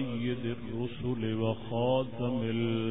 سيد الرسل وخاتم الأنبياء.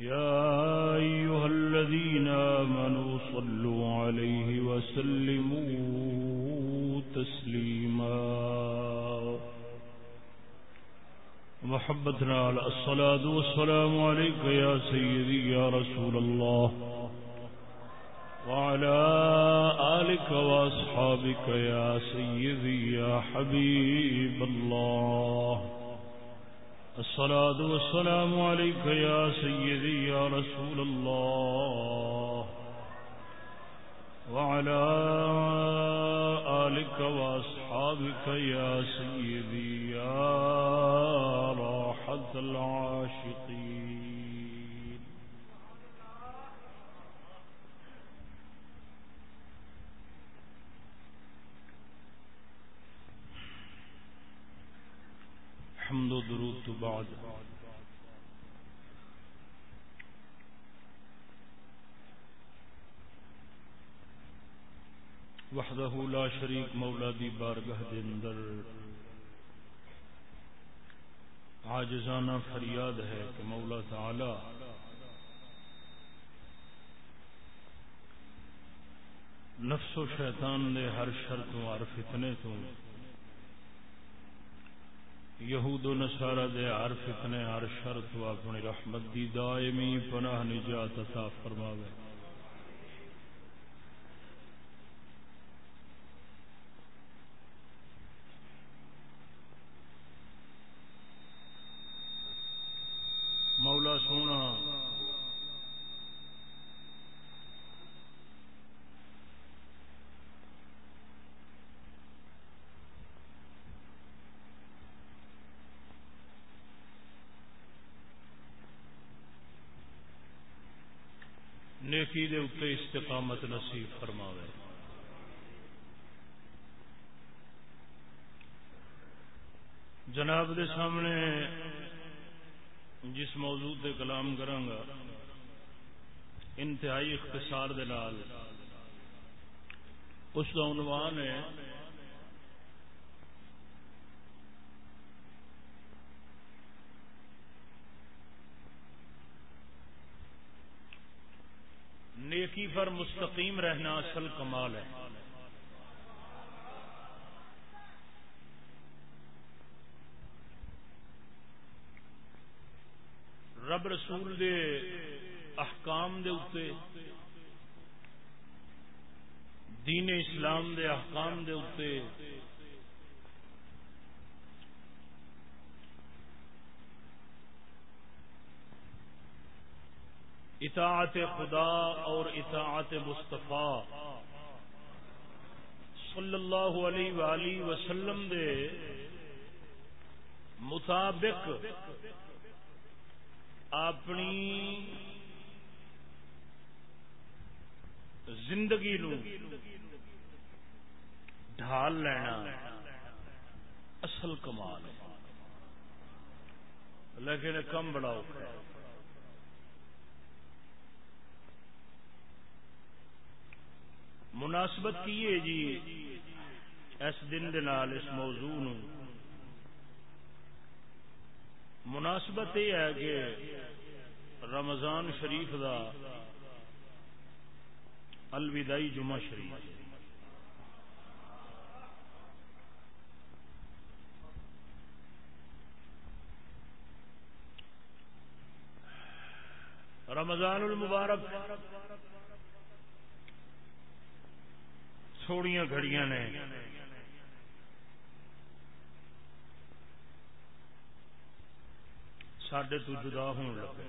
يا أيها الذين آمنوا صلوا عليه وسلموا تسليما. محبتنا على الصلاة والسلام عليك يا سيدي يا رسول الله وعلى آلك وأصحابك يا سيدي يا حبيب الله الصلاة والسلام عليك يا سيدي يا رسول الله وعلى آلك وأصحابك يا سيدي يا راحة العاشقين. حمد و درود تو بعد۔ وحدہ لا شریک مولا دی بارگاہ دے اندر۔ عاجزانہ فریاد ہے کہ مولا تعالی نفس و شیطان دے ہر شرط و ہر فتنے تو یہود و نصارہ دے ہر فتنے، ہر شرط و اپنی رحمت دی دائمی پناہ نجات عطا فرماوے مولا سونا نیکی دے استقامت نصیب فرماوے۔ جناب دے سامنے جس موضوع تے کلام کرانگا، انتہائی اختصار دے نال، اس کا عنوان ہے نیکی پر مستقیم رہنا اصل کمال ہے۔ رب رسول دے احکام دے اتے دین اسلام دے احکام دے اتے اطاعت خدا اور اطاعت مصطفیٰ۔ صلی اللہ علیہ وآلہ وسلم دے مطابق اپنی زندگی نو ڈھال لینا اصل کمال ہے۔ لیکن کم بڑا مناسبت کی ہے جی؟ اس دن دے نال اس موضوع نو۔ مناسبت یہ ہے کہ رمضان شریف دا الوداعی جمعہ شریف۔ رمضان المبارک تھوڑیاں گھڑیاں نے۔ سڈے تو جدا ہون لگے۔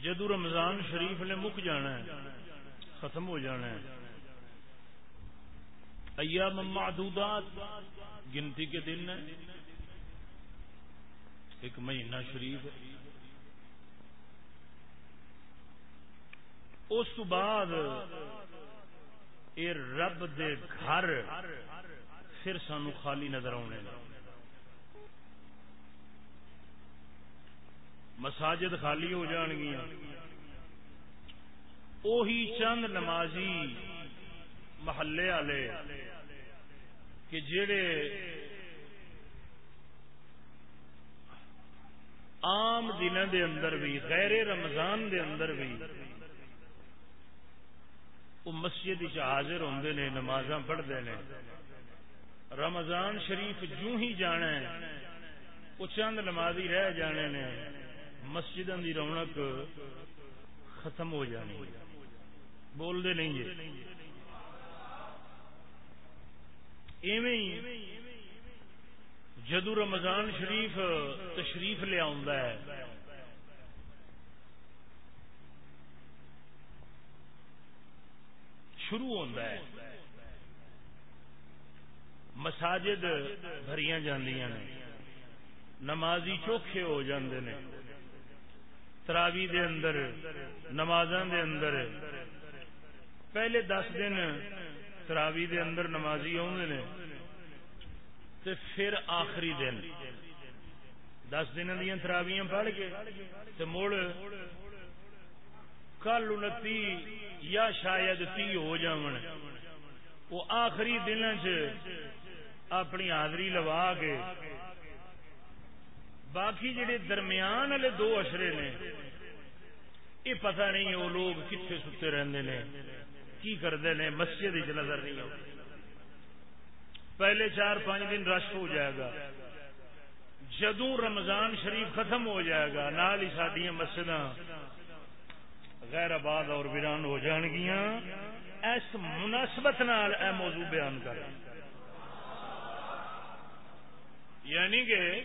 جدو رمضان شریف نے مک جانا ہے، ختم ہو جانا ہے۔ ایام معدودات، گنتی کے دن ہے ایک مہینہ شریف. اس بعد رب دے گھر پھر سانو خالی نظر آنے مساجد خالی ہو جان گیا اوہی چند نمازی محلے والے کہ جڑے عام دن دے اندر بھی، غیر رمضان دے اندر بھی وہ مسجد حاضر ہوں نے نماز پڑھتے ہیں رمضان شریف جو ہی جانا ہے، وہ چند نمازی رہ جانے نے مسجد کی رونق ختم ہو جانی بولتے نہیں جی ایویں جدو رمضان شریف تشریف لیا ہے، شروع ہوتا ہے۔ مساجد بھری جاندیاں نے، نمازی چوکھے ہو جاندے نے۔ تراوی دے اندر، نمازاں دے اندر، پہلے دس دن تراوی دے اندر نمازی آدھے نے۔ تے پھر آخری دن۔ دس دن دیا تراویاں پڑھ کے تے مڑ کل انتی یا شاید تی ہو جاون۔ وہ آخری دن چ اپنی حاضری لوا کے باقی جڑے درمیان والے دو اشرے نے، یہ پتہ نہیں وہ لوگ کتنے ستے رہتے ہیں کی کرتے ہیں مسجد نظر نہیں آتی پہلے چار پانچ دن رش ہو جائے گا۔ جدوں رمضان شریف ختم ہو جائے گا، نال ہی سڈیا مسجد غیر آباد اور ویران ہو جان گیا اس مناسبت نال اے موضوع بیان کر۔ یعنی کہ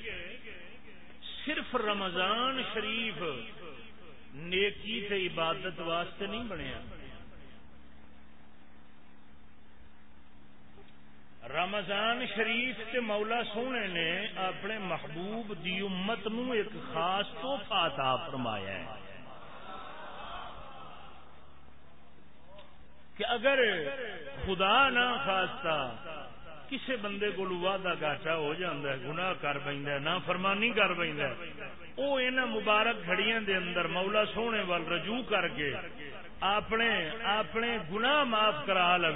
صرف رمضان شریف نیکی سے عبادت واسطے نہیں بنیا۔ رمضان شریف کے مولا سونے نے اپنے محبوب دی امت نو ایک خاص توحفہ عطا فرمایا ہے۔ کہ اگر خدا نہ خاصتا کسی بندے کو وعدہ گاٹا ہو جاتا ہے، گناہ کر پہ نہ فرمانی کر پہ وہ ان مبارک گھڑیاں دے اندر مولا سونے وال رجوع کر کے اپنے اپنے گناہ معاف کرا لو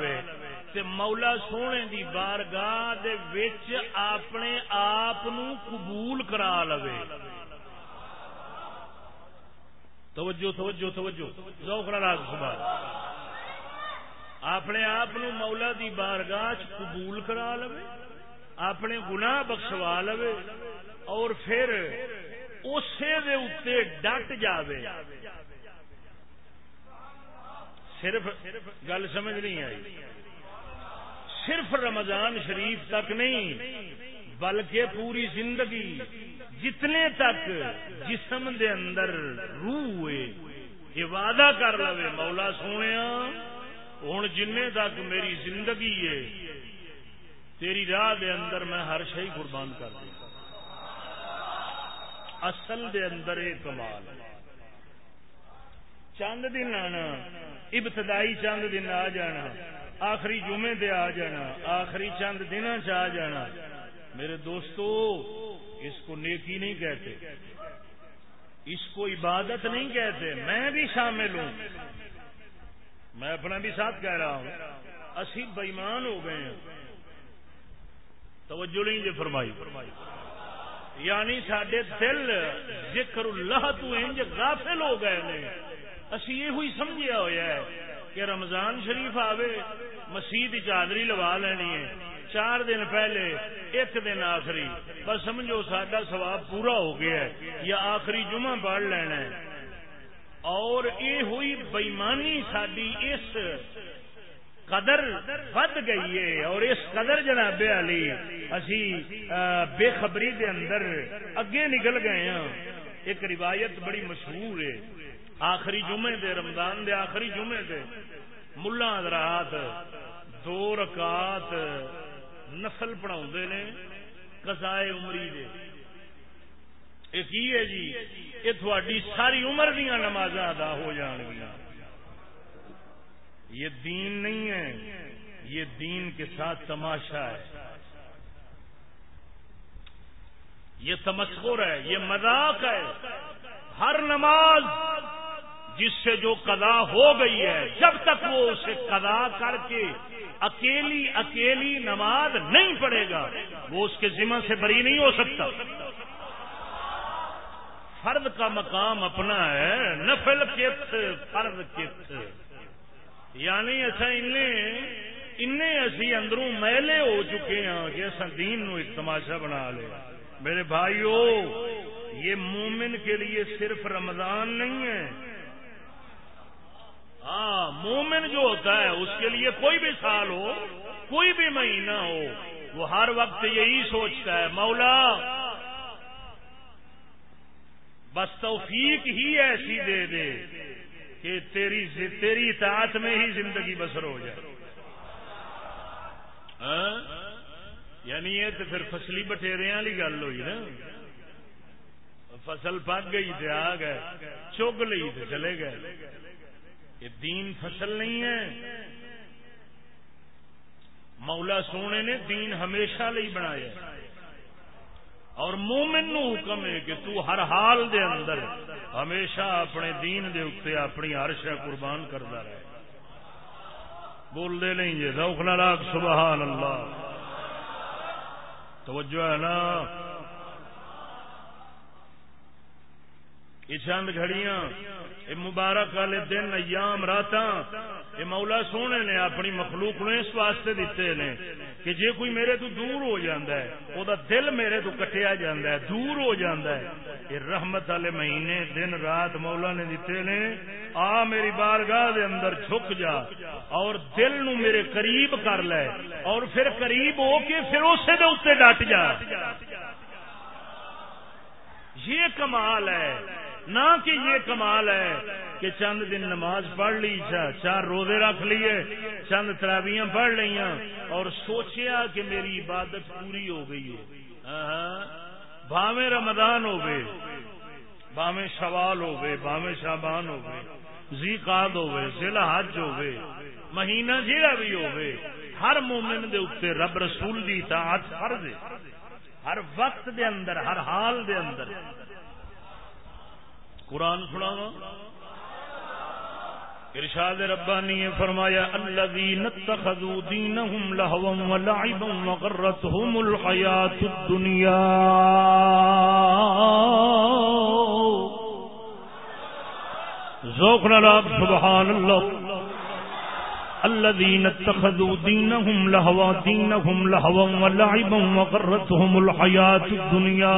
تے مولا سونے دی بارگاہ دے وچ اپنے آپ قبول کرا لوے۔ توجہ توجہ توجہ۔ ذوق راگ سبحان اپنے آپ مولا دی بارگاہ چ قبول کرا لوے، اپنے گناہ بخشوا لوے، اور پھر اسے دے اتے ڈٹ جاوے۔ صرف گل سمجھ نہیں آئی۔ صرف رمضان شریف تک نہیں، بلکہ پوری زندگی، جتنے تک جسم دے اندر روح ہوئے، یہ وعدہ کر لو مولا سونے ہوں جن تک میری زندگی ہے، تیری راہ دے اندر میں ہر شہی قربان کر دوں اصل دے اندر یہ کمال۔ چند دن آنا، ابتدائی چند دن آ جانا۔ آخری جمعے دے آ جانا، آخری چند دن چ آ جانا۔ میرے دوستو، اس کو نیکی نہیں کہتے۔ اس کو عبادت نہیں کہتے۔ میں بھی شامل ہوں۔ میں اپنا بھی ساتھ کہہ رہا ہوں۔ اسی بےمان ہو گئے ہیں۔ توجہ نہیں جی فرمائی۔ یعنی سڈے دل ذکر اللہ تو انج غافل ہو گئے نے۔ اسی یہ ہوئی سمجھیا ہوا ہے۔ کہ رمضان شریف آوے، مسیح چادری لوا لینی ہے۔ چار دن پہلے، ایک دن آخری۔ بس سمجھو سڈا سواب پورا ہو گیا ہے، یا آخری جمعہ پڑھ لینا ہے۔ اور یہ ہوئی بےمانی ساری اس قدر ود گئی ہے۔ اور اس قدر جناب علی، اسی بے خبری دے اندر اگے نکل گئے ہیں۔ ایک روایت بڑی مشہور ہے۔ آخری جمعے دے، رمضان دے آخری جمعے دے۔ ملا حضرات، دو رکعت نفل پڑھاؤ نے کسائے عمری دے۔ یہ جی یہ تھوڑی ساری عمر دیا نماز ادا ہو جان گیا یہ دین نہیں ہے، یہ دین کے ساتھ تماشا ہے۔ یہ تمسخر ہے، یہ مذاق ہے۔ ہر نماز جس سے جو قضا ہو گئی ہے، جب تک وہ اسے قضا کر کے اکیلی اکیلی نماز نہیں پڑے گا، وہ اس کے ذمہ سے بری نہیں ہو سکتا۔ فرد کا مقام اپنا ہے، نفل کت فرد کت یعنی اچھا ان اسی اندروں میلے ہو چکے ہیں کہ اصا دین نو ایک تماشا بنا لے۔ میرے بھائیو، یہ مومن کے لیے صرف رمضان نہیں ہے ہاں مومن جو ہوتا ہے، اس کے لیے کوئی بھی سال ہو، کوئی بھی مہینہ ہو، وہ ہر وقت یہی سوچتا ہے، مولا، بس توفیق ہی ایسی دے دے کہ تیری تیری اطاعت میں ہی زندگی بسر ہو جائے۔ ہاں؟ یعنی یہ تو پھر فصلی بٹیرے والی گل ہوئی نا۔ فصل پک گئی تھے آ گئے، چگ لی تھے چلے گئے۔ یہ دین فصل نہیں ہے۔ مولا سونے نے دین ہمیشہ لی بنایا۔ اور مومن نو حکم ہے کہ تو ہر حال دے اندر ہمیشہ اپنے دین دے اتنے اپنی ہر شہ قربان کرتا رہے۔ بول دے نہیں جی روک لاک سبحان اللہ۔ توجہ ہے نا۔ یہ چند گھڑیاں یہ مبارک والے دن، ایام رات یہ مولا سونے نے اپنی مخلوق نو اس واسطے دیتے نے کہ جے کوئی میرے تو دور ہو جاندہ ہے، او دا دل میرے تو کٹیا جاندہ ہے، دور ہو جاندہ ہے۔ یہ رحمت والے مہینے، دن، رات مولا نے دیتے نے، آ میری بارگاہ دے اندر جھک جا اور دل نو میرے قریب کر لے اور پھر قریب ہو کے پھر اسے دے اتنے ڈٹ جا۔ یہ کمال ہے۔ نہ کہ یہ کمال ہے کہ چند دن نماز پڑھ لی چار روزے رکھ لیے، چند تراویاں پڑھ لیا اور سوچیا کہ میری عبادت پوری ہو گئی ہے بھاوے رمضان ہو گئے باوے شوال ہو باوے شابان ہو زی قاد ہو ضلع حج ہو مہینہ جہاں بھی ہو ہر مومن دے اتنے رب رسول دی اطاعت فرض ہے۔ ہر وقت دے اندر، ہر حال دے اندر۔ قرآن سناوا ارشاد ربانی نے فرمایا الذين اتخذوا دينهم لهوا ولعبا وغرتهم الحياه الدنيا ذوق نال سبحان الله الذين اتخذوا دينهم لهوا دينهم لهوا ولعبا وغرتهم الحياه الدنيا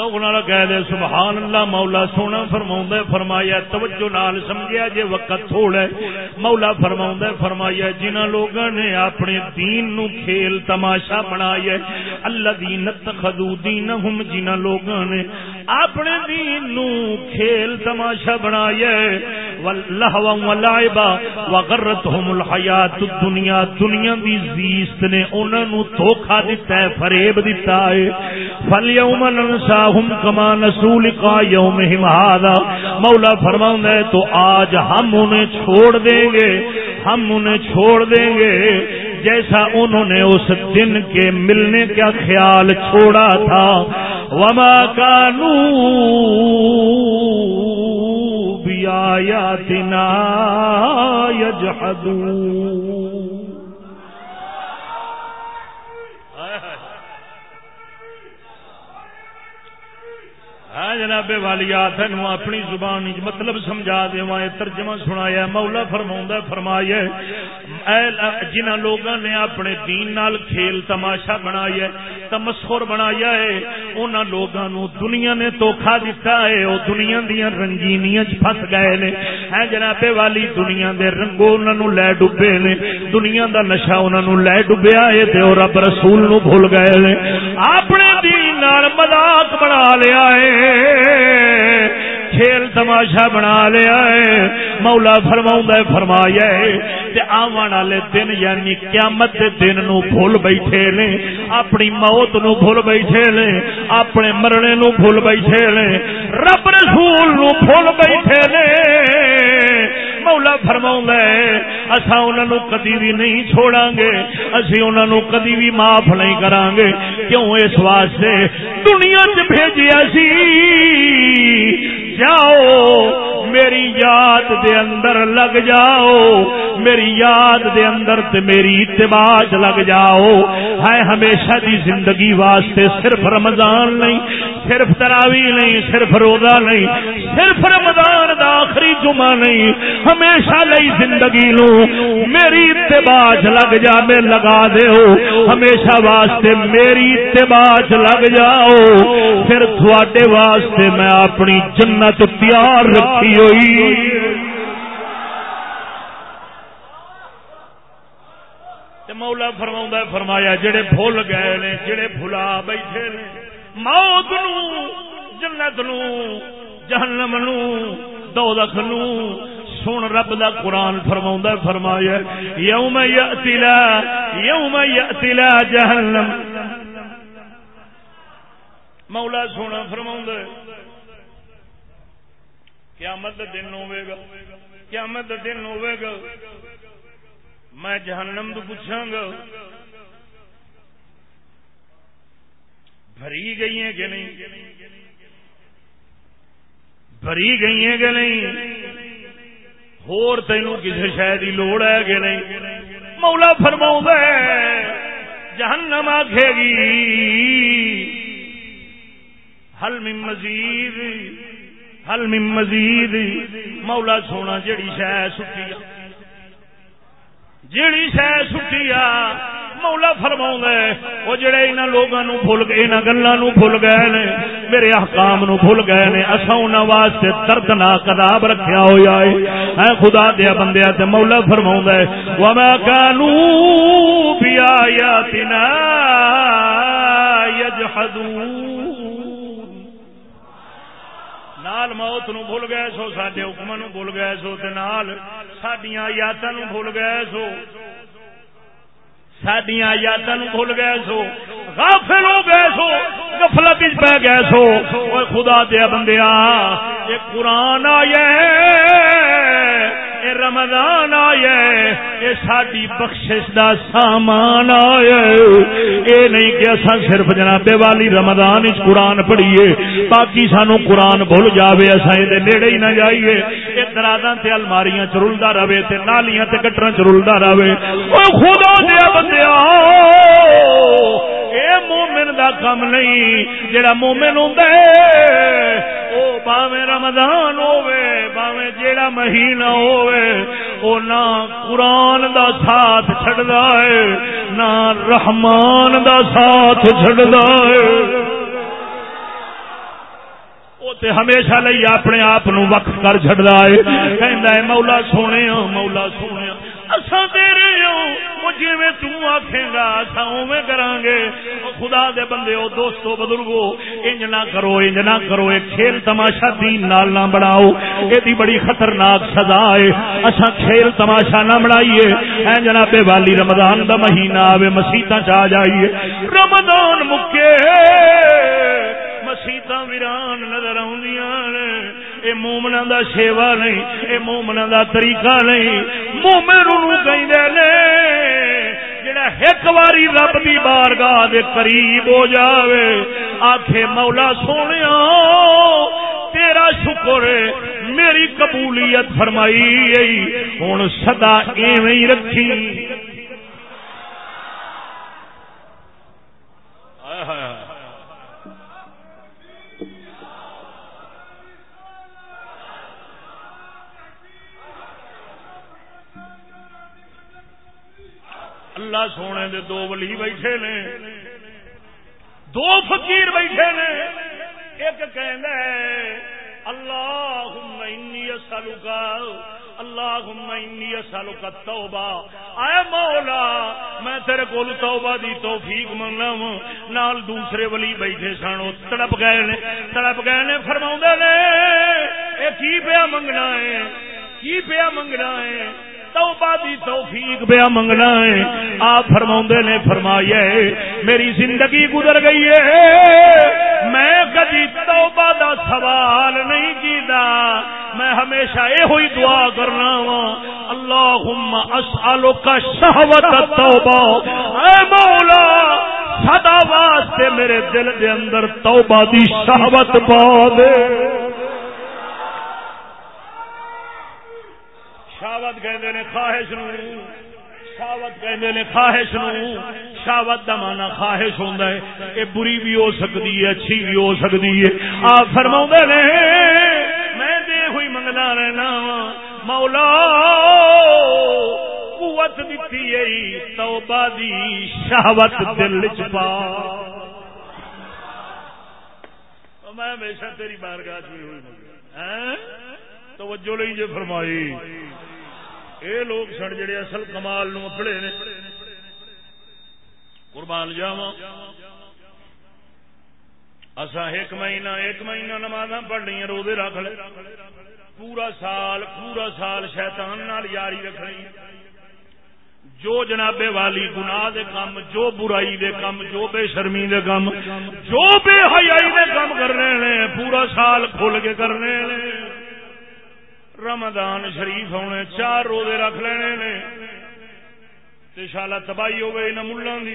کہہ دے، سبحان اللہ، مولا سونا فرما فرمایا توجہ نال سمجھیا جے وقت تھوڑا مولا فرما فرمایا جنہ لوگوں نے اپنے دین نو کھیل تماشا بنایا اللہ دین تخدو دین ہم جنہ لوگوں نے اپنے دین نو کھیل تماشا بنایا لہوا ولائبا وغرتهم الحیات الدنیا، دنیا دی زیست نے انہاں نو دھوکا دتا ہے، فریب دتا ہے۔ فالیوم ننساہم کما نسو لقا یومہم ھذا مولا فرماوندا ہے، تو آج ہم انہیں چھوڑ دیں گے۔ ہم انہیں چھوڑ دیں گے۔ جیسا انہوں نے اس دن کے ملنے کا خیال چھوڑا تھا۔ وما کانو بآياتنا يجحدون۔ ہاں جناب والی تین اپنی زبان مطلب سمجھا دے ترجمہ سنایا، مولا فرما فرمایا جنہ لوگوں نے اپنے دین نال کھیل تماشا بنایا، تمسخر بنایا ہے انہوں لوگوں دنیا نے دھوکھا دیتا ہے وہ دنیا دیا رنگینیاں پس گئے نے۔ ہے جناب والی، دنیا دے رنگو انہوں لے ڈبے نے، دنیا دا نشا انہوں لے ڈبیا ہے، تے رب رسول نو بھول گئے نے۔ اپنے دین نال مذاق بنا لیا ہے۔ کھیل تماشا بنا لیا ہے۔ مولا فرما فرمایا ہے آن والے دن یعنی قیامت دے دن نو بھول بیٹھے نے، اپنی موت نو بھول بیٹھے نے، اپنے مرنے نو بھول بیٹھے نے، رب رسول نو بھول بیٹھے نے۔ مولا فرما اصا انہوں کدی بھی نہیں چھوڑا گے اسی انہوں کدی بھی معاف نہیں کرا گے کیوں؟ اس واسطے دنیا چ بھیجیا سی۔ جاؤ، میری یاد دے اندر لگ جاؤ، میری یاد دے اندر تے میری اتباع لگ جاؤ۔ ہے ہمیشہ دی زندگی واسطے صرف رمضان نہیں، صرف تراوی نہیں، صرف روزہ نہیں، صرف رمضان دا آخری جمعہ نہیں۔ ہمیشہ لئی زندگی نو میری اتباع لگ جا، میں لگا دے ہو۔ ہمیشہ واسطے میری اتباع لگ جاؤ۔ پھر تھوڑے واسطے میں اپنی جنت تیار رکھی ہوئی۔ مولا فرما فرمایا، جڑے بھول گئے نے، جڑے بھلا بیٹھے نے، موت نو، جنت نو، جہنم نو دودھ نو، سن رب دا قرآن فرما فرمایا، یوم یتلا یوم یتلا جہنم۔ مولا سونا فرما قیامت دن ہوے گا۔ قیامت دن ہوے گا۔ میں جہنم تو پوچھا گا، بھری گئی ہیں کہ نہیں؟ بھری گئی ہیں کہ نہیں؟ ہور تینوں کسی شہر کی لوڑ ہے کہ نہیں؟ مولا فرما جہنم آخے گی۔ حل من مزید۔ حل من مزید. مولا سونا جڑی شہ سٹی جڑی شہ سٹی مولا فرما وہ جڑے ان لوگوں بھول گئے ان گلوں بھول گئے نے، میرے احکام نو بھول گئے نے اصا ان واسطے دردناک عذاب رکھیا ہوا ہے۔ خدا دیا بندیا تے مولا فرما ہے وما كانوا بآياتنا يجحدون۔ نال موت نو بھول گئے سو سڈے حکم نو بھول گئے سو نال سڈیا یات نو بھول گئے سو۔ سڈیا یات نو بھول گئے سو۔ غافل ہو گئے سو۔ گفلت پہ گئے سو۔ خدا دیا بندیا یہ قرآن آیا رمضان آیا اے ساری بخشش دا سامان آیا اے نہیں کہ اصا صرف جناب والی رمضان اس قرآن پڑھیے، باقی سانو قرآن بھول جاوے اصا یہ نیڑے ہی نہ جائیے۔ یہ درازاں تے الماریاں چرلدا رہے، تے نالیاں تے گٹراں چرلدا رہے۔ او خدا دیا بندیا اے مومن دا کم نہیں، جڑا مومن ہوندا ہے، او باویں رمضان ہوے باویں جیڑا مہینہ ہوے او نہ قرآن دا ساتھ چھڑدا ہے، نہ رحمان دا ساتھ چھڑدا ہے۔ تے ہمیشہ لئی اپنے آپ نو وقف کر چھڑدا ہے۔ کہندا ہے، مولا سونے مولا سونے اساں تیرے ہوں جی توں آکھے گا اساں اوویں کران گے خدا دے بندے او دوستو، بزرگو، انج نہ کرو، انج نہ کرو، ایک کھیل تماشا دین نال نہ بناؤ۔ ایدی بڑی خطرناک سزا ہے۔ اساں کھیل تماشا نہ بنائیے۔ اے جناب، والی رمضان دا مہینہ آوے مسیتاں چ جائیے۔ رمضان مکے۔ مسیت ویران نظر آ مومنا دا شیوا نہیں، اے مومنا دا طریقہ نہیں۔ مومن جڑا ایک باری رب دی بارگاہ دے قریب ہو جاوے۔ آخے مولا سونے تیرا شکر میری قبولیت فرمائی ہوں سدا ایویں رکھی۔ اللہ سونے دے دو ولی بیٹھے نے۔ دو فقیر بیٹھے نے۔ ایک کہنا ہے اللہ سالوکا اللہ سالوکا توبا آئے مولا، میں تیرے کو توبہ دی توفیق منگنا وا نال دوسرے ولی بیٹھے سن تڑپ گئے نے۔ تڑپ گئے نے فرما نے یہ کی پیا منگنا ہے؟ کی پیا منگنا ہے؟ توبہ دی توفیق بیا منگنا ہے؟ آپ فرما نے فرمایا میری زندگی گزر گئی ہے۔ میں کدی توبہ دا سوال نہیں کیتا۔ میں ہمیشہ یہ ہوئی دعا کرنا وا اللہ اسالو کا شہوت توبہ اے مولا سدا واسطے میرے دل دے اندر توبہ دی شہوت پا دے۔ شاوت کہ خواہش نو شاوت کہ خواہش نو۔ شاوت کا مانا خواہش ہوں یہ بری بھی ہو سکتی ہے، اچھی بھی ہو سکتی ہے۔ آپ فرما نے، میں دے ہوئی منگنا رہنا مولا، قوت دیتی ہے توبہ دی شہوت دل چپا میں ہمیشہ تیری بارگاہ ہوئی ہوئی ہاں؟ توجہ لئی جے فرمائی۔ اے لوگ سن جڑے اصل کمال نو پڑے نے۔ قربان جاوا اسا ایک مہینہ ایک مہینہ نماز پڑھ لی روزے رکھ لے پورا سال پورا سال شیطان نال یاری رکھنی جو جنابے والی گناہ دے کام، جو برائی دے کام، جو بے شرمی دے کام، جو بے حیائی دے کام کرنے نے، پورا سال کھل کے کرنے نے۔ رمضان شریف ہونے چار روزے رکھ لینے نے۔ شالا تباہی ہو گئی نہ ملان دی۔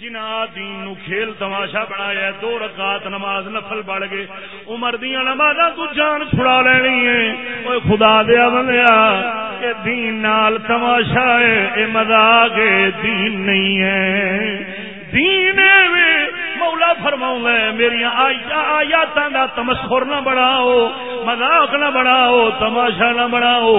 جنا دین نو کھیل تماشا بنایا، دو رکعت نماز نفل بڑھ گئے۔ عمر دیا نماز تو جان چھڑا لینی ہے۔ اوے خدا دیا بندیا اے دین نال تماشا ہے، اے مذاق دین نہیں ہے۔ دین مولا فرماؤں میری آیات کا تمسخر نہ بڑھاؤ، مذاق نہ بڑھاؤ، تماشا نہ بڑھاؤ،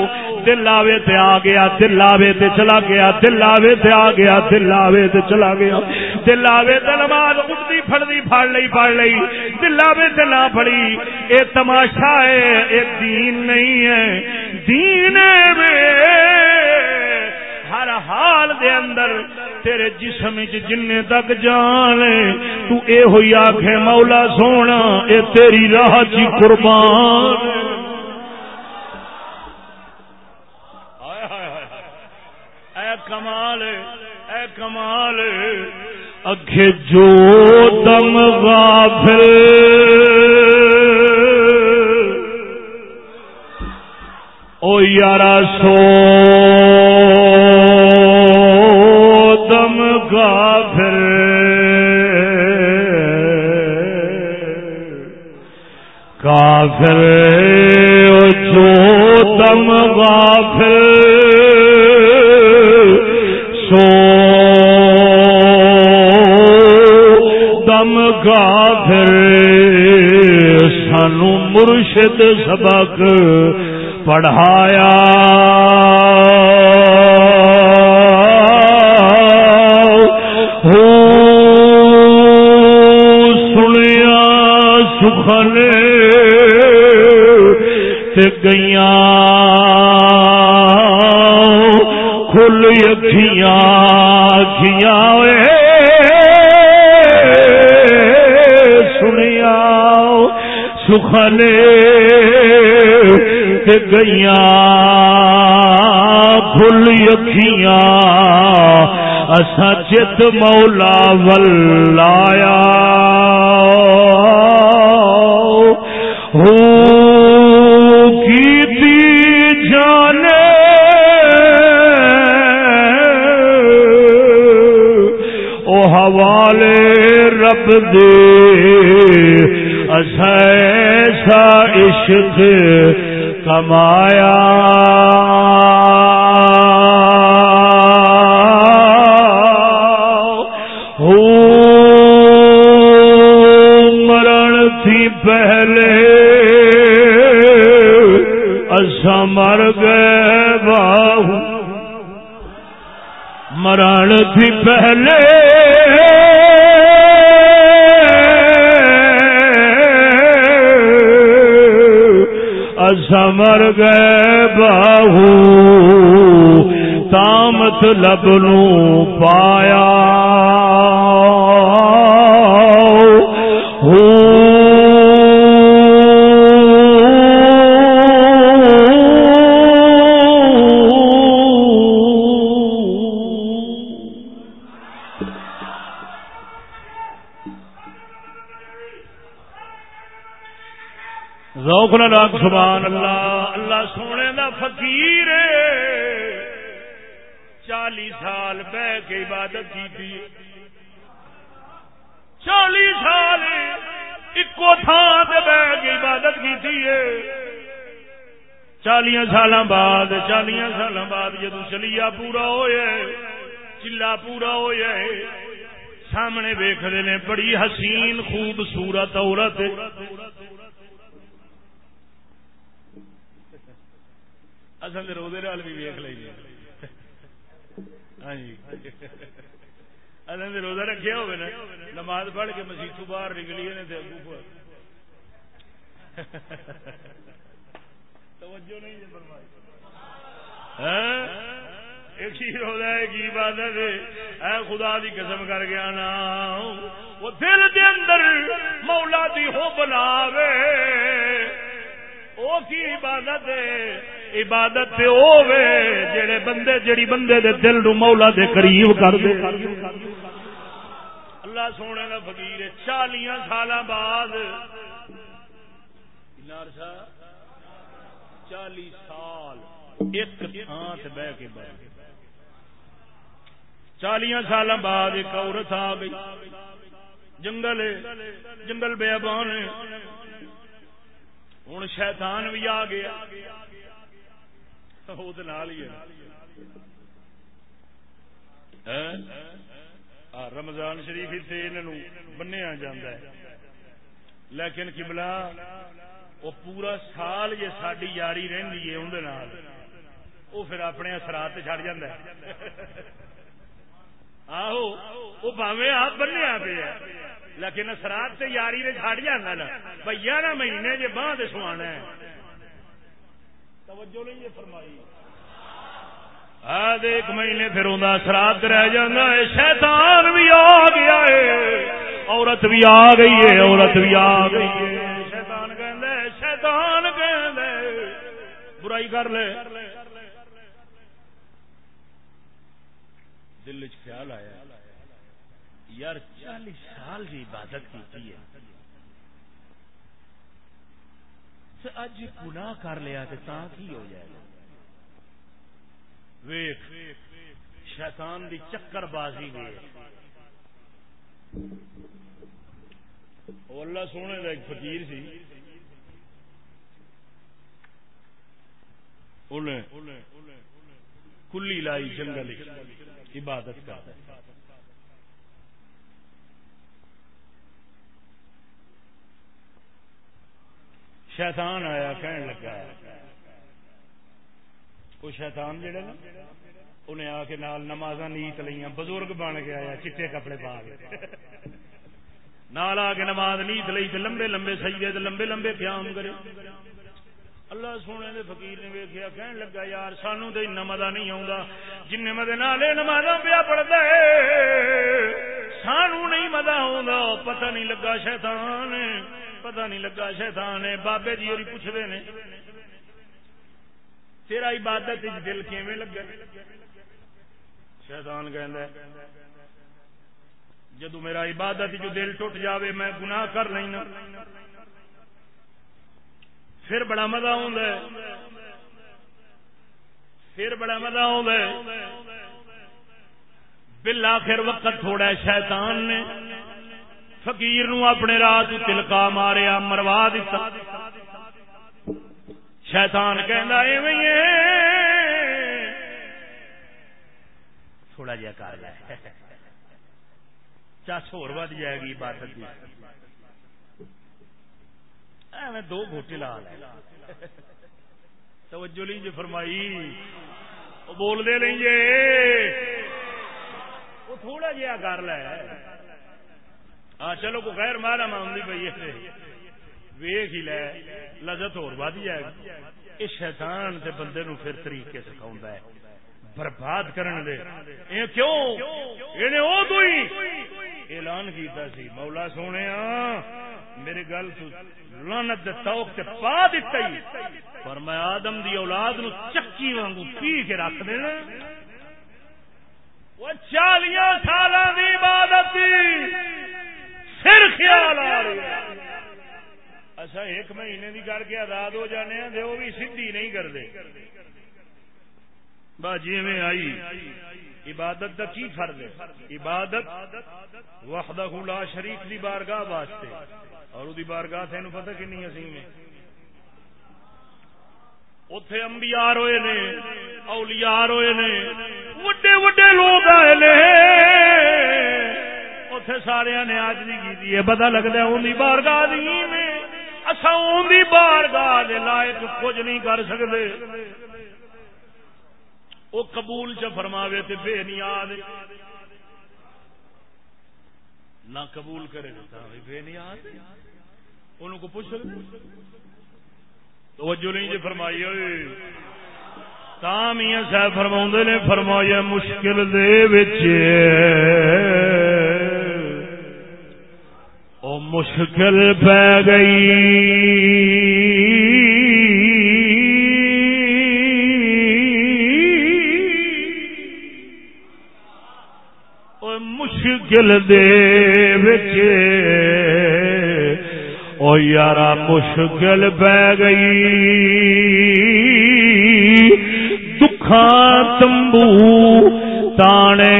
دل آوے تے آ گیا، دل آوے تے چلا گیا، دل آوے تے آ گیا، دل آوے تے چلا گیا، دل آوے تے نماز اٹھتی پھڑتی پھڑ لئی پڑ لئی، دل آوے تے نہ پڑی اے تماشا ہے، اے دین نہیں ہے، دین میں حال دے اندر تیرے جسم جن تک جان تو اے ہوئی آخ مولا سونا، اے تیری راہ چی قربان اے کمال اے کمال اکھے جو دم غافل۔ او یارا سو۔ کافر جو دم غافل سو دم غافل سانو مرشد سبق پڑھایا ہو سنیا سخنے گیا کھل اکھیاں کھیا سنیا سخنے گئی کھل اکھیاں اسا چت مولا ولایا۔ ہو رب دے۔ ایسا عشق کمایا۔ ہو مرن تھی پہلے۔ اصا مر گئے باہو مرن تھی پہلے۔ سمر گئے باہو تامت لبنو پایا۔ چالیا سال بعد چالیا سال بعد جدو چلیا پورا ہوا چلا پورا ہوا سامنے ویختے نے بڑی حسین، خوبصورت عورت۔ اصل روزے نال بھی ویخ لیں ہاں جی۔ اصل روزہ رکھے ہوئے نا، نماز پڑھ کے مسیح باہر نکلی نے توجہ نہیں ایک ہی روزہ کی عبادت اے خدا دی قسم کر گیا نا وہ دل دے اندر مولا دی ہو بناوے او کی عبادت ہے؟ عبادت جڑے بندے، جڑی بندے دے دل نو مولا دے قریب کر دے۔ اللہ سونے کا فقیر چالیا سال بعد۔ چالی سال، ایک تھان بہ کے بہ چالیا سال بعد ایک عورت آ گئی۔ جنگل جنگل بے بان ہوں شیطان بھی آ گیا۔ ہاں؟ رمضان شریف اتنے بنیا جا لیکن کملا وہ پورا سال جی ساری یاری رہی ہے اندر وہ پھر اپنے اثرات چڑ جا آہو، وہ پاوے آپ بنیا پہ لیکن اثرات سے یاری نے چڑ جانا نا۔ بھائی بھیا مہینے جی باہ سوانا ہے۔ توجہ نہیں فرمائی۔ ایک مہینے پھر اثرات رہ جانا ہے۔ شیطان بھی آ گیا ہے۔ عورت بھی آ گئی ہے، عورت بھی آ گئی ہے۔ شیطان کہ برائی کر لے۔ دل خیال آیا، یار چالیس سال کی عبادت کی ہے۔ اج گنا کر لیا تو کی ہو جائے؟ گا ویخ شیطان دی چکر بازی ویخ اللہ سونے کا ایک فقیر سی کلی لائی جنگل عبادت کا۔ شیطان آیا کہنے لگا۔ وہ شیطان جڑا نا، انہیں آ کے نال نماز نیت لیا بزرگ بن کے آیا، چٹے کپڑے پا کے۔ نال آ کے نماز نیت لئی لمبے لمبے سجدے لمبے لمبے قیام کرے۔ اللہ سونے دے فقیر نے ویکھیا، کہن لگا، یار سانو تے اتنا مزہ نہیں آوندا۔ جن مدے نالے نمازاں پیا پڑھدا ہے سانو نہیں مزہ آوندا۔ پتہ نہیں لگا شیطان، پتہ نہیں لگا شیطان ہے بابے جی ہوری پوچھدے نے، تیرا عبادت دل کیویں لگا شیطان کہندا ہے جدو میرا عبادت جو دل ٹوٹ جاوے، میں گناہ کر لینا۔ پھر بڑا مزہ پھر بڑا مزہ بل آخر وقت تھوڑا شیطان نے فقیر نو اپنے راہ تلکا ماریا، مروا دیتا۔ شیطان کہندا تھوڑا جہا کر لے۔ چس ہو جائے گی عبادت کی میں دو گوٹے لا لے۔ توجہ نہیں جی فرمائی۔ بول دے نہیں جی۔ وہ تھوڑا جہا کر لے۔ ہاں چلو کو غیر مارا میں پی ویخ ہی لے۔ لذت ہو جائے گی اس شیطان تے بندے نو پھر طریقے سکھاؤں ہے۔ برباد کرن دے۔ اے کیوں؟ انہیں او تو اعلان کیتا سی، مولا سونے میری گل لانت دے توق تے پا دیتا ہی پر میں آدم دی اولاد نو چکی وانگو پی کے رکھ دینا۔ وہ چالیاں سالاں دی عبادت پھر خیال آ رہی اچھا ایک مہینے کی کر کے آزاد ہو جانے ہیں وہ بھی سدھی نہیں کرتے باجی میں آئی، عبادت دا کی فرد ہے؟ عبادت وحدہ لا شریف دی بارگاہ واسطے۔ اور دی بارگاہ تین پتہ کنی عظیم ہے؟ اتے انبیاء روئے نے، اولیاء روئے نے، وڈے وڈے لوگ آئے نے۔ اتے سارے نے آج نہیں کی پتا لگتا ہے ان بارگاہ دی میں اصا ان بارگاہ لائق کچھ نہیں کر سکتے وہ قبول چ فرماوے تے بے نیاد نہ قبول کرے بے نیاد ان کو پوچھ توجہ نہیں جی فرمائی ہوئی۔ میاں صاحب فرما نے فرمایا مشکل دے او مشکل پہ گئی۔ مشکل دے او یارا، مشکل پہ گئی۔ دکھا تمبو تانے۔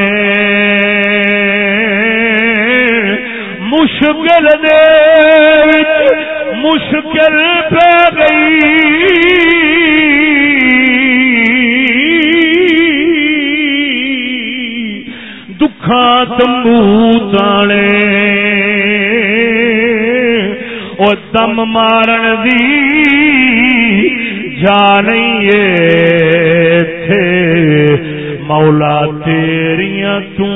مشکل دے مشکل پہ گئی۔ تمبو تانے او دم مارن دی جا نہیں تھے مولا تیریاں تو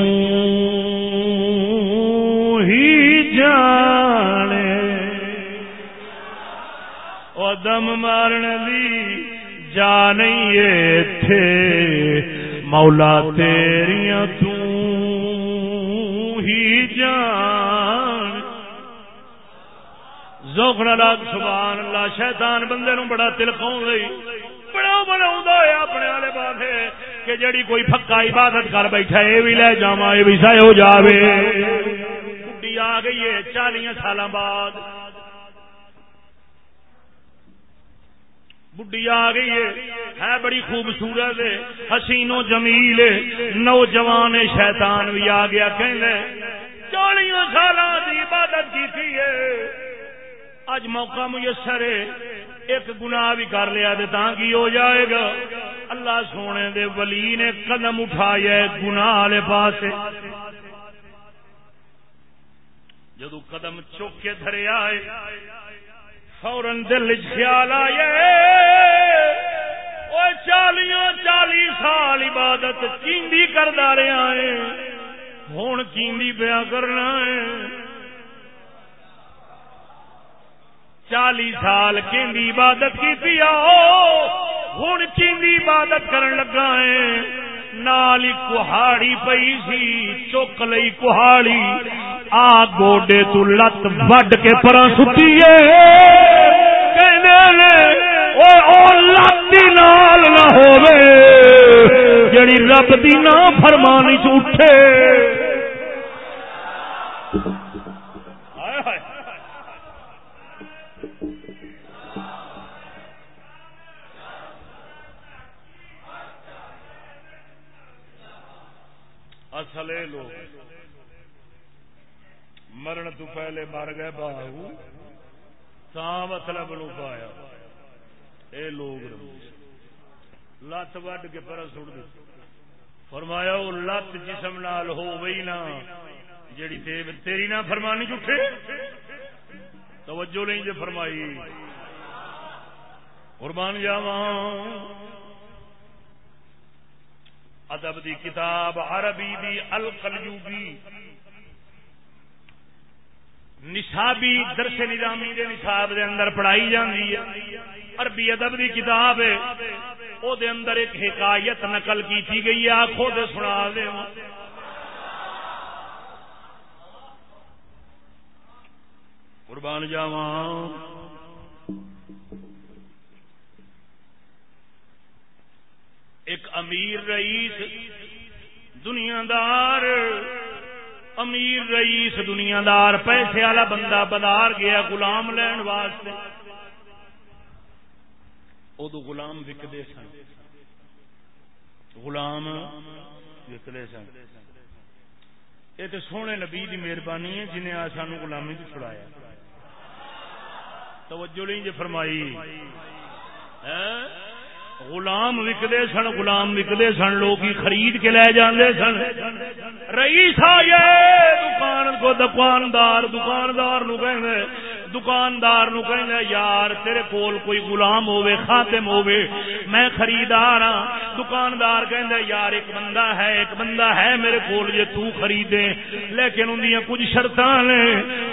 ہی جانے او دم مارن دی جا نہیں تھے مولا تیریاں تو جان۔ زوکنا لاگ، سبحان اللہ، شیطان بندے نو بڑا تلکاؤں بڑا بنا اپنے والے پاسے کہ جڑی کوئی پکا عبادت کر بیٹھا یہ بھی لے جا یہ بھی سہ ہو جاوے۔ بڈی آ گئی ہے چالیس سال بعد۔ بڈی آ گئی ہے بڑی خوبصورت حسین و جمیل نوجوان شیطان بھی آ گیا کہ چالیس سال کی عبادت کی تھی اج موقع میسر ہے۔ ایک گناہ بھی کر لیا تو کی ہو جائے گا۔ اللہ سونے دے ولی نے قدم اٹھایا گناہ والے پاس جدو قدم چوک کے دھرے فورن دل خیال آئے چالیاں چالی سال عبادت چیندی کردہ رہا ہے۔ ہوں چیندی پیا کرنا ہے چالی سال کی عبادت کی ہوں چیندی عبادت کرن لگا ہے نال کہاڑی پئی سی چک لئی کہاڑی آ گوڈے تو لت وڈ کے پرا ستی نال نہ ہوے جڑی رب دی نہ فرمانی چٹھے اصل لوگ مرن تو پہلے مر گئے باہو۔ تا مطلب لو پایا۔ اے لوگ لت وڈ کے پر سٹ دی فرمایا وہ لت جسم نال ہو گئی نا۔ جیڑی تیری نہ فرمانی جھوٹے۔ توجہ نہیں جو فرمائی۔ قربان جاواں۔ ادب دی کتاب عربی دی القلیوبی. نصابی درس نظامی دے نصاب دے اندر پڑھائی جاندی ہے. عربی ادب دی کتاب ہے. او دے اندر ایک حکایت نقل کی تھی گئی ہے. خود سنا دے ہاں. قربان جاواں. ایک امیر رئیس دنیا دار امیر رئیس دنیا دار پیسے والا بندہ بدار گیا غلام لین واسطے۔ ادو غلام وکتے سن۔ غلام وکتے سن۔ یہ تو سونے نبی کی مہربانی ہے جنہیں سانو غلامی تو چھڑایا۔ توجہ نہیں جی فرمائی۔ ہاں؟ غلام وکتے سن، غلام وکتے سن لوگ خرید کے لے جاندے سن۔ رئیس آئے دکان کو دکاندار دکاندار نو کہنے دکاندار نو کہنے یار تیرے کول کوئی غلام ہوے خاتم ہوے میں خریدار ہاں۔ دکاندار کہنے یار ایک بندہ ہے، ایک بندہ ہے میرے کول جے تو خریدے۔ لیکن اندیاں کچھ شرطاں نے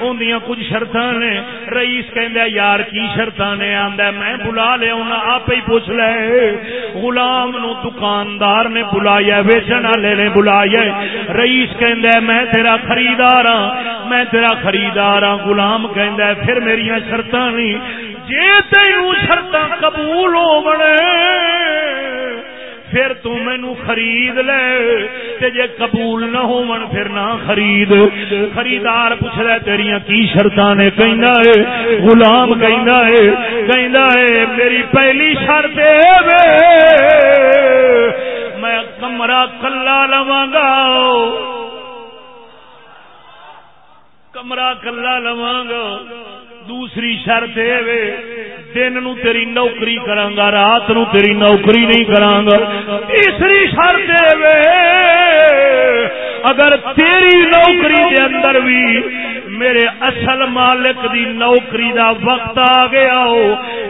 اندیاں کچھ شرطاں نے۔ رئیس کہندا یار کی شرطاں نے؟ آندا میں بلا لے انہاں آپ ہی پوچھ لے۔ غلام نو دکاندار نے بلایا، ویچن والے نے بلایا۔ رئیس کہندا میں تیرا خریدار ہاں میں تیرا خریدار ہاں۔ غلام کہندا پھر میری شرط نہیں جی تین شرط قبول ہو پھر تو مینو خرید لے۔ تے جے قبول نہ ہو من پھر نہ خرید۔ خریدار پوچھ رہا تیریا کی شرط نے؟ کہنا ہے، غلام کہنا ہے کہنا ہے، میری پہلی شرط میں کمرہ کلا لوا گا۔ کمرہ کلا لوا گا، دوسری شرط دن نو تیری نوکری کرانگا رات نو تیری نوکری نہیں کرانگا تیسری شرط اگر تیری نوکری دے اندر بھی میرے اصل مالک دی نوکری دا وقت آ گیا ہو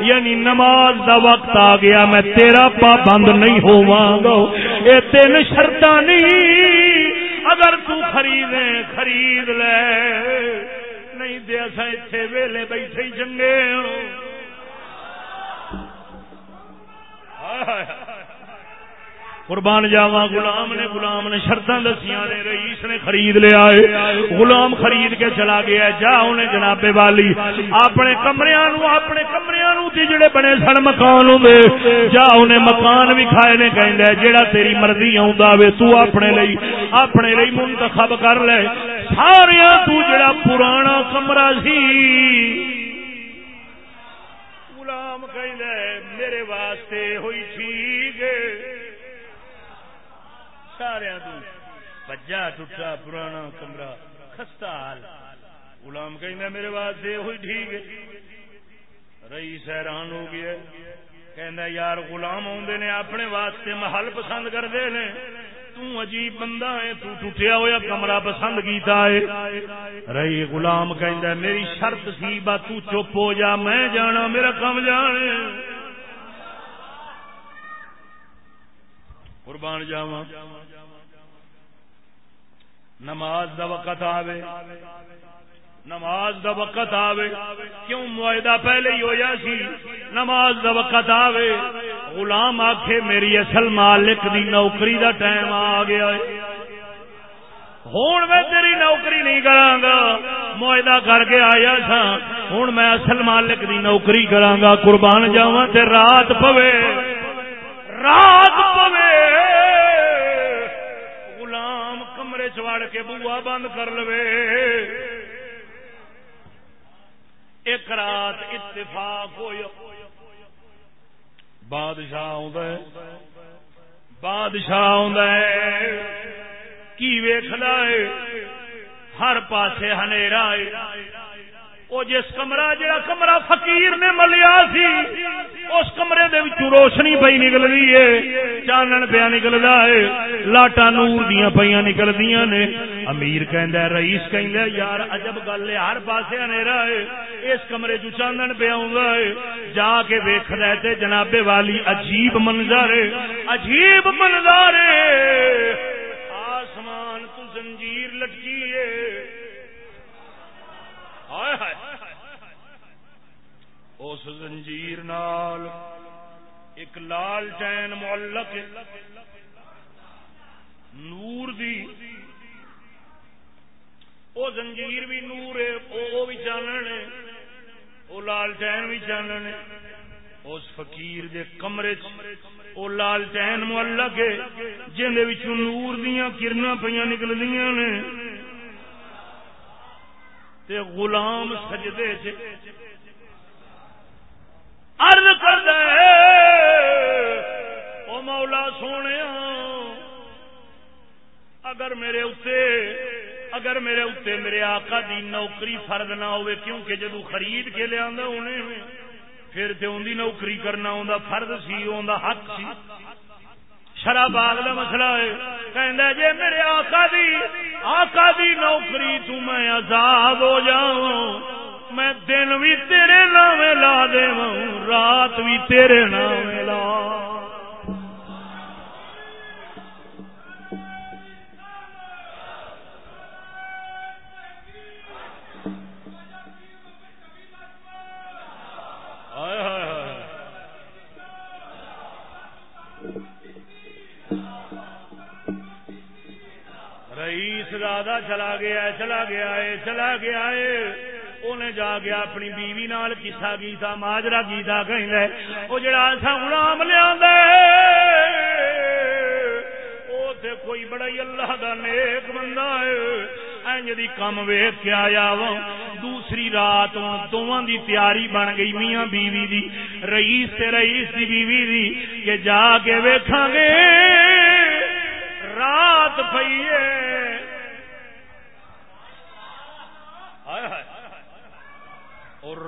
یعنی نماز دا وقت آ گیا، میں تیرا پابند نہیں ہوا گا۔ یہ تین شرط نہیں اگر تو خریدے خرید لے۔ نہیں دے اصا اتنے ویلے بیٹھے ہی چنگے ہاں۔ قربان جاوا غلام نے غلام نے شرط دسیاں نے، رئیس نے خرید لیا ہے غلام خرید کے چلا گیا ہے جا انہیں جناب والی۔ اپنے کمرے اپنے کمرے جڑے بنے سن مکان جا انہیں مکان بھی کھائے نے کہ جیڑا تیری مرضی آئے تو اپنے لئی اپنے لئی منتخب کر لے۔ سارے تو جڑا پرانا کمرہ سی۔ غلام کہ میرے واسطے ہوئی ٹھیک۔ ہے سارا بجا ٹوٹا پرانا کمرہ خستہ حال۔ غلام کہ میرے واسطے ہوئی ٹھیک ہے۔ رئیس حیران ہو گیا۔ کہ یار غلام آدھے نے اپنے واسطے محل پسند کرتے ہیں تو عجیب بندہ ہے، تو ٹوٹیا ہوا کمرہ پسند کیتا ہے۔ رہی غلام کہ میری شرط سی با تو چپ ہو جا، میں جانا، میرا کم جانے قربان جاوا نماز دا وقت آوے۔ نماز دا وقت آوے۔ کیوں معاہدہ پہلے ہی ہویا سی؟ نماز دا وقت آوے۔ غلام آکھے، میری اصل مالک دی نوکری دا ٹائم آ گیا ہے۔ ہوں میں تیری نوکری نہیں کرا گا معاہدہ کر کے آیا سا ہوں میں اصل مالک دی نوکری کرا گا قربان جاوا تے رات پوے۔ رات پوے۔ غلام کمرے چڑ کے بوا بند کر لو ایک رات اتفاق ہوئی۔ بادشاہ بادشاہ کی ہے؟ ہر پاسے ہنیرا وہ جس کمرہ جا کمرہ فقیر نے ملیا سی، اس کمرے دے روشنی پی نکل رہی ہے چانن پیا نکلتا ہے لاٹا نور دیا پہ نکل دیا نے۔ امیر کہ رئیس کہ یار عجب گل ہے ہر پاسے ہنیرا ہے اس کمرے چ چانن پیا ہے جا کے ویخ رہے جنابے والی عجیب منظر عجیب منظر آسمان تو زنجیر لٹکی ہے اس زنجیر نال ایک لال چین معلق نور دی۔ او زنجیر بھی نور ہے، وہ بھی چانن وہ لال چین بھی چانن اس فقیر دے کمرے او لال چین معلق ہے، جن نور دیا کرنا پہ نکلدیاں نے۔ تے غلام سجدے چ ارد کر دے او مولا سونے اگر میرے اتنے اگر میرے اتنے میرے آقا دی نوکری فرد نہ ہوئے، کیونکہ جدو خرید کے لیا انہیں پھر تے ان دی نوکری کرنا ان فرد سی ان حق سی۔ شراب باغ کا مسئلہ ہے۔ کہ جی میرے آقا دی آقا دی نوکری تو میں آزاد ہو جاؤں۔ میں دن بھی تیرے نام لا دوں رات بھی تیرے نام لا دادا چلا گیا چلا گیا ہے، چلا گیا ہے۔ انہیں جا گیا اپنی بیوی نال کسا گیتا ماجرا گیتا کہ وہ جڑا سا غلام لیا کوئی بڑا ہی اللہ دا نیک بندہ ہے۔ اینج دی کم ویخ کے آیا وا۔ دوسری رات دونوں دی تیاری بن گئی میاں بیوی دی۔ رئیس تے رئیس دی بیوی دی کہ جا کے ویکھاں گے۔ رات پئیے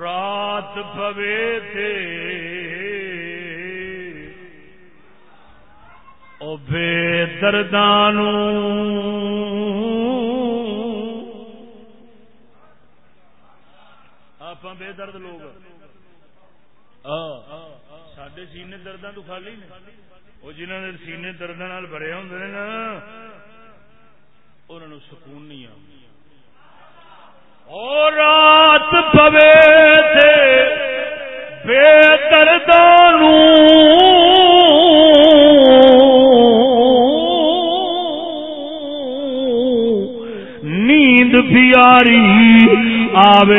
رات پوے تھے۔ او بے دردانو۔ آپ بے درد لوگ۔ سڈے سینے درداں تو خالی نے۔ وہ جنہوں نے سینے دردوں بھرے ہوں نا انہوں سکون نہیں آ رات پوے دردانو نیند پیاری آرد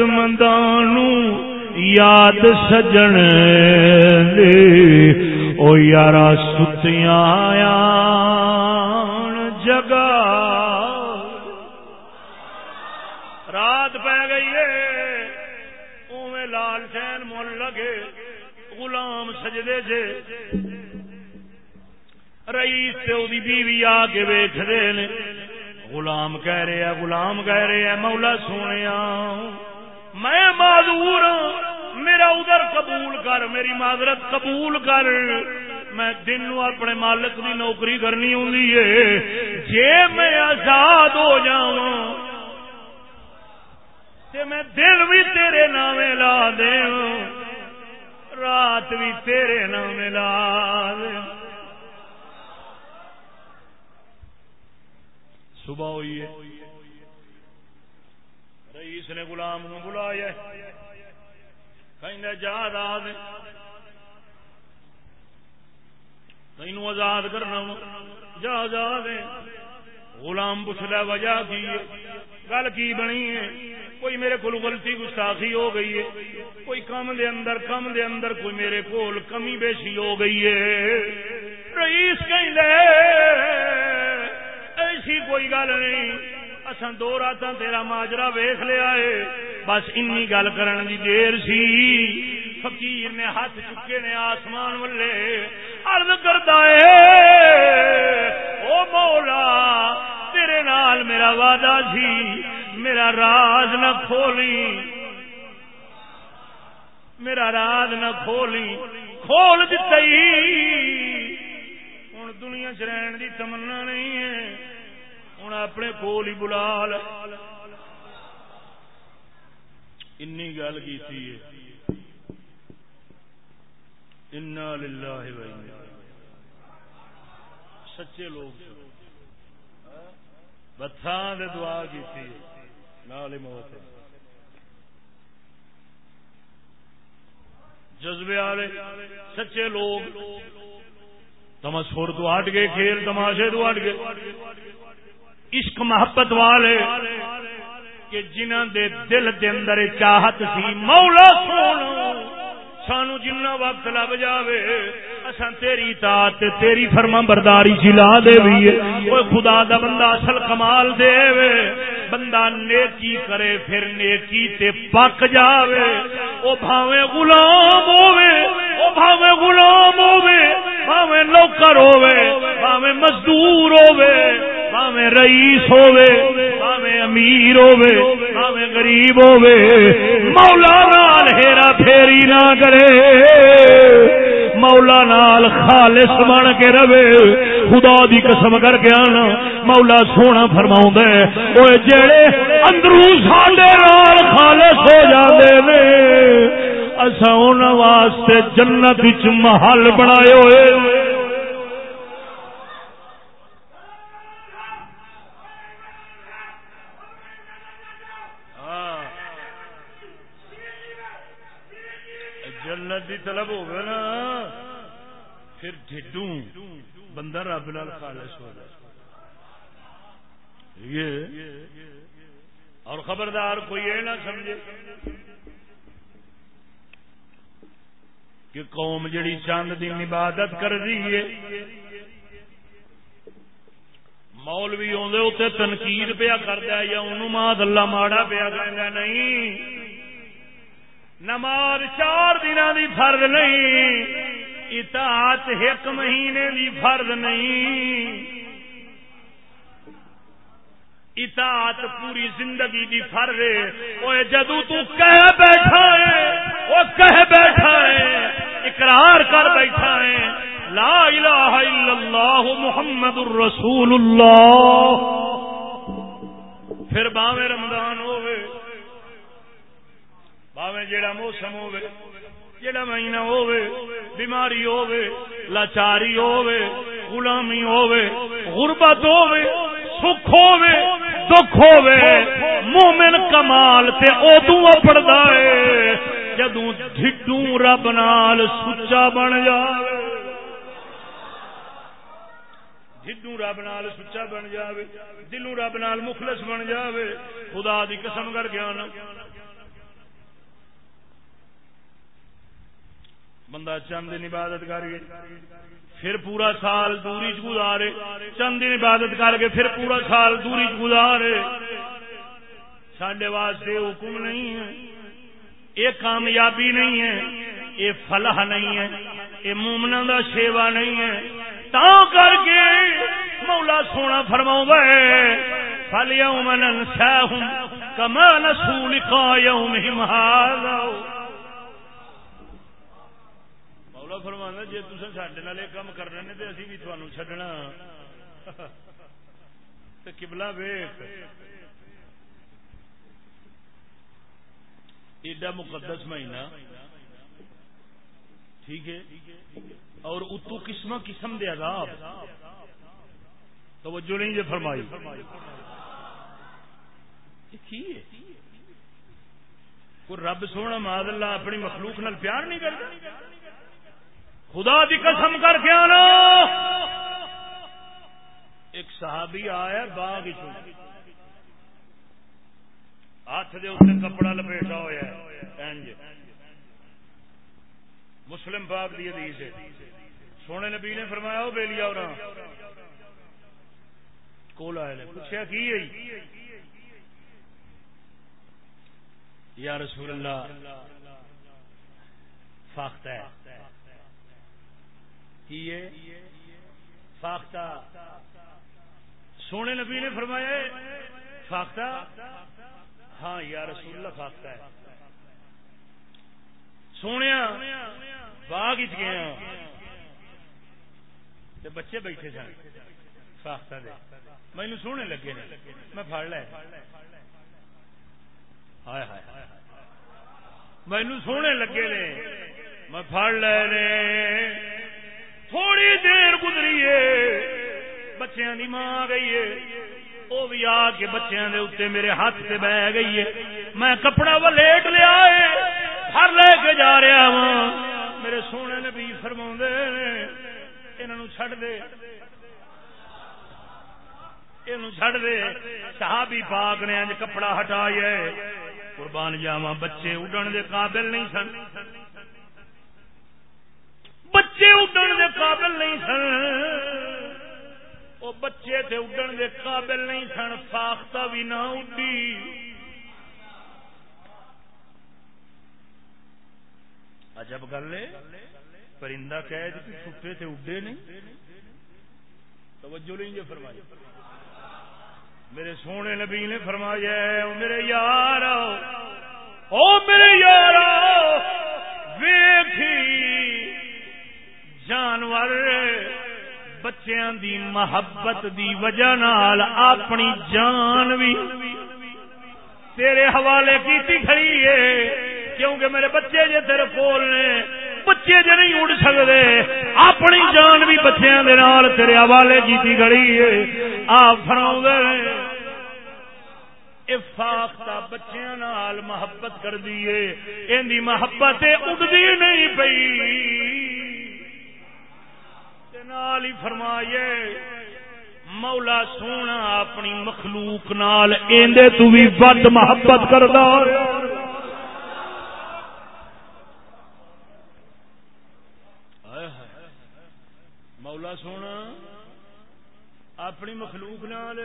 مندانو یاد سجن دے۔ او یارا ستیاں جگہ غلام سجدے جے۔ رئیس تے او دی بیوی آ کے ویکھ دے نے۔ غلام کہہ رہے ہیں غلام کہہ رہے ہیں مولا سونے میں معذور ہوں میرا ادھر قبول کر، میری معذرت قبول کر۔ میں دن نو اپنے مالک کی نوکری کرنی ہوں جی میں آزاد ہو میں دل بھی تیرے نام لا دے۔ رات بھی تیرے نام لا صبح ہوئی ہے۔ رئیس نے غلام نو بلایا۔ جا آزاد۔ تین آزاد کرنا جا آزاد۔ غلام پوچھ لیا وجہ کی گل کی بنی ہے؟ کوئی میرے کو غلطی گستاخی ہو گئی ہے، کوئی کم دے اندر، کم دے اندر کوئی میرے کو کمی بیشی ہو گئی ہے۔ رئیس کہیں لے ایسی کوئی گل نہیں، اساں دو رات تیرا ماجرا ویخ لیا ہے۔ بس انی گل کرن دی دیر سی۔ فقیر نے ہاتھ چکے نے آسمان ولے۔ عرض کرتا ہے، او مولا تیرے نال میرا وعدہ سی میرا راز نہ کھولی۔ میرا راز نہ کھولی، کھول دئی ہوں دنیا چ رہن دی تمنا نہیں ہے، ہوں اپنے کول ہی بلا گل کی سچے لوگ بتان دعا کی موت جذبے والے، سچے لوگ۔ تمسور تو ہٹ گئے، کھیل تماشے تو ہٹ گئے۔ عشق، محبت والے، کہ جنہ دے دل دے اندر چاہت سی، مولا سونا، سانو جنہ وقت لگ جاوے اساں تیری تات تیری فرما برداری چلا جی دے بھی کوئی خدا دا بندہ اصل کمال دے وے، بندہ نیکی کرے، پھر نیکی تے پک جاوے۔ او بھاوے غلام ہووے، او بھاوے غلام ہووے، بھاوے نوکر ہووے، بھاوے مزدور ہووے، بھاوے رئیس ہووے، بھاوے امیر ہووے، بھاوے غریب ہووے۔ مولا نال ہیرا پھیری نہ کرے۔ مولا نال خالص بن کے رہے۔ خدا دی قسم کر کے آنا۔ مولا سونا فرماؤں دے وہ جڑے اندروں ساڈے نال خالص ہو جاندے نے، اساں انہاں واسطے جنت وچ محل بنائے ہوئے۔ جنت دی طلب ہوگا نا۔ پھر ڈھڈوں بندہ رب لال خالص ہو جائے۔ یہ، اور خبردار کوئی یہ نہ سمجھے کہ قوم جڑی چاند دی عبادت کر رہی ہے، مولوی آدھے اتنے تنقید پیا کرتا ہے یا انہوں ماں اللہ ماڑا پیا کہنا نہیں۔ نماز چار دن دی فرد نہیں۔ اطاعت ایک مہینے دی فرد نہیں۔ اطاعت پوری زندگی دی فرد ہے۔ اوے جدو تو کہہ بیٹھا ہے، وہ کہہ بیٹھا ہے، اقرار کر بیٹھا ہے۔ لا الہ الا اللہ محمد الرسول اللہ پھر باویں رمضان ہوئے باوے جیڑا موسم ہوے جیڑا مہینہ ہوے بیماری ہوے لاچاری ہوے غلامی ہوے غربت ہوے سکھ ہوے دکھ ہوے مومن کمال تے ادو پڑتا ہے جدوں ڈھڈوں رب نال سچا بن جائے جدوں رب نال سچا بن جاوے، دلوں رب نال مخلص بن جاوے۔ خدا دی قسم کر گیا نا بندہ چند دن عبادت کر کے پھر پورا سال دوری چ گزارے، چند دن عبادت کر کے پھر پورا سال دوری چ گزارے۔ سڈے واسطے حکم نہیں ہے۔ یہ کامیابی نہیں ہے، یہ فلاح نہیں ہے، یہ مومنا دا شیوا نہیں ہے۔ تا کر کے مولا سونا فرما فل یوم ننساہم کما نسو لقا یومہم هذا۔ مولا فرمانا جی تم سڈے نال کام کرنا نے تو اسی بھی تمہوں چڈنا تو کبلا ویخ ایڈا مقدس مہینہ ٹھیک ہے اور اتو قسم قسم دے عذاب توجہ نہیں جی فرمائی کوئی رب سونا ماد اللہ اپنی مخلوق نال پیار نہیں کرتا خدا دی قسم کر کے آنا۔ ایک صحابی آیا باغ ہاتھ دے اتنے کپڑا لپیٹا ہوا مسلم پاک دی حدیث ہے۔ سونے نبی نے فرمایا بے لیا اور کول آئے نے۔ پوچھا کی ہے جی؟ یا رسول اللہ، فاختہ ہے۔ کی فاختہ۔ سونے نبی نے فرمایا فاختہ۔ ہاں یا رسول اللہ فاختہ ہے۔ سونے باغ گیا بچے بیٹھے سن۔ فاختہ دے۔ مینو سونے لگے نے۔ میں پڑ لے۔ ہائے ہائے مینو سونے لگے نے۔ میں پڑ لے تھوڑی دیر گزری ہے بچیاں دی ماں آ گئی ہے وہ بھی آ کے بچیاں دے اتنے میرے ہاتھ سے بہ گئی ہے۔ میں کپڑا و لیٹ لیا ہے ہر لے کے جا رہا وا میرے سونے نے بھی فرما انہوں چڈ دے چڈ دے۔ صحابی پاک نے اج کپڑا ہٹایا قربان جاوا بچے اڈن دے قابل نہیں سن۔ اڈن دے قابل نہیں سن۔ وہ بچے تھے اڈن دے قابل نہیں سن فاختہ بھی نہ اڈی۔ عجب گل ہے۔ پرندہ قید کہ چھٹے جی تھے اڈے نہیں۔ توجہ نہیں جو فرمائی۔ میرے سونے نبی نے فرمایا میرے یار او میرے یار ویکھی۔ جانور بچیاں دی محبت دی وجہ نال اپنی جان بھی تیرے حوالے کی کھڑی ہے۔ کیونکہ میرے بچے جے تیرے کول نے بچے جے نہیں اڑ سکتے اپنی جان بھی بچیاں دے نال تیرے حوالے کی کھڑی ہے۔ آپ فرما فاختہ بچیاں نال محبت کر دیے ان دی محبت اڑتی نہیں پئی۔ نال ہی فرمائیے، مولا سونا اپنی مخلوق نال، ایندے تو بھی بد محبت کردا مولا سونا اپنی مخلوق نال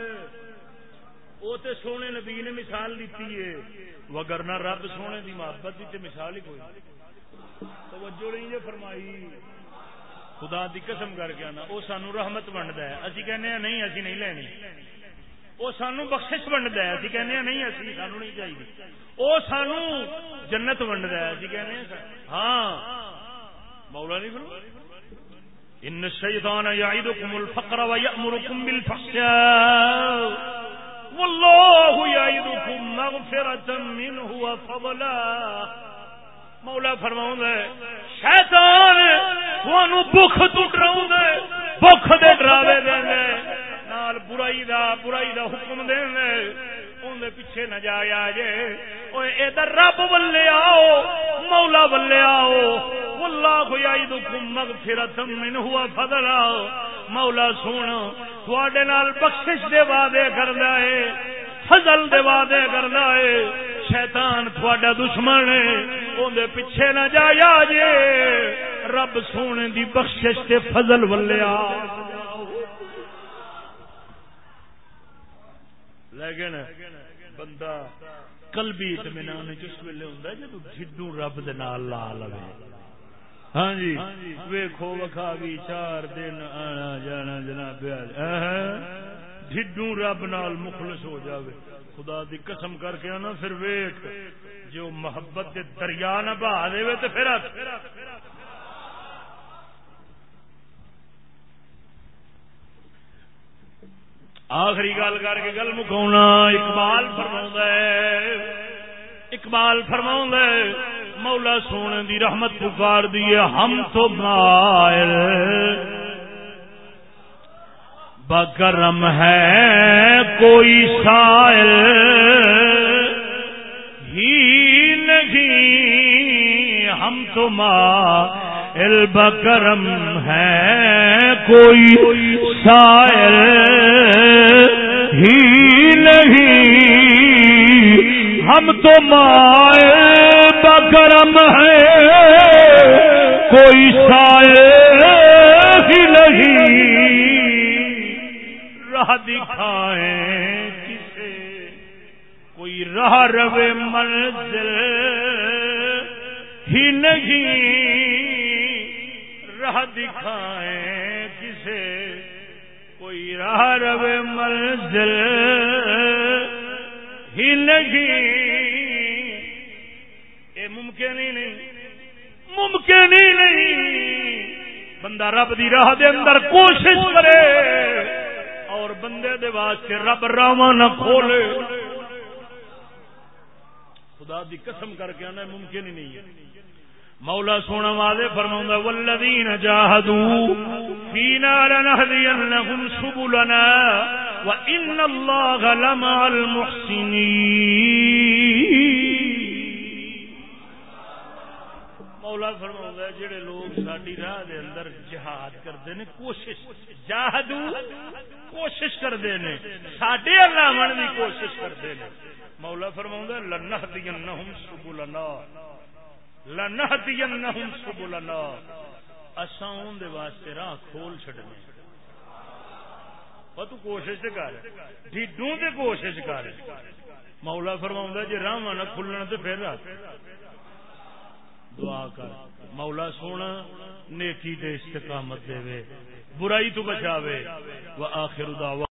وہ تے سونے نبی نے مثال دیتی ہے۔ وگرنا رب سونے دی محبت دی تے مثال ہی کوئی۔ توجہ نہیں جو فرمائی۔ خدا دی قسم کر کے آنا وہ سانو رحمت بنتا ہے۔ اسی کہنے ہیں، نہیں، اسی نہیں لینی۔ وہ سانو بخشش بنتا ہے۔ اسی کہنے ہیں، نہیں، اسی سانو نہیں چاہیے۔ وہ سانو جنت بنتا ہے۔ اسی کہنے ہیں ہاں۔ مولا نہیں فرما ان الشیطان یعیدکم الفقر ویأمرکم بالفحشاء۔ واللہ یعیدکم مغفرة منه وفضلا مولا فرماؤں شیطان بخ تو ڈراؤں بخ دے ڈراوے دیں نال برائی دا برائی دا حکم دیں اندر پیچھے نہ جایا جے۔ ادھر رب ولے آؤ، مولا ولے آؤ۔ اللہ یعیدکم مغفرۃ منه وفضلا مولا سونا تھوڑے نال بخشش دے وعدے کردا ہے۔ فضل دے وعدے کردا ہے۔ شیطان تھوڑا دشمن ہے۔ اون پیچھے نہ جایا جے، رب سونے دی بخشش تے فضل ولیا۔ لیکن بندہ قلبی اطمینان جس ویلے ہوندا جب جھڈو رب دے نال لا لوے۔ ہاں جی ویکھو وکھا گئی چار دن آنا جانا جناب۔ ڈھڈو رب نال مخلص ہو جاوے۔ خدا دی قسم کر کے آنا، پھر ویک جو محبت دے دریا نہ بہا دے تو پھر آخری گل کر کے گل مکاؤنا اقبال فرما اقبال فرما مولا سونے دی رحمت پکار دیے ہم تو مائل۔ بکرم ہے کوئی سائل۔ ہم تو مائل بکرم ہے، کوئی سائل ہی نہیں۔ ہم تو مائے بکرم ہے، کوئی سائے ہی نہیں۔ راہ دکھائیں کسے، کوئی راہ روے منزل منزل ہی نہیں۔ یہ ممکن ہی نہیں۔ ممکن ہی نہیں۔ بندہ رب دی راہ دے اندر کوشش کرے اور بندے دے واسطے رب راوا نہ کھولے۔ خدا دی قسم کر کے آنا، ممکن ہی نہیں ہے۔ مولا سونا والے فرما والذین جاہدوا فینا لنهدینهم سبلنا وان اللہ لمع المحسنین مولا فرما جڑے لوگ ساری راہ دے اندر جہاد کرتے ہیں کوشش جاہدو کوشش کرتے ہیں سڈے اللہ کی کوشش کرتے ہیں مولا فرما لنهدینهم سبلنا لنہدینہم سبلنا۔ اساں دے واسطے راہ کھول چھڈنے تو کوشش کر۔ ڈھڈوں تے کوشش کر۔ مولا فرماوندا جی راہ نہ کھلن تے پھر دعا کر۔ مولا سونا، نیکی دے استقامت دے برائی تو بچاوے۔ وآخر دعوا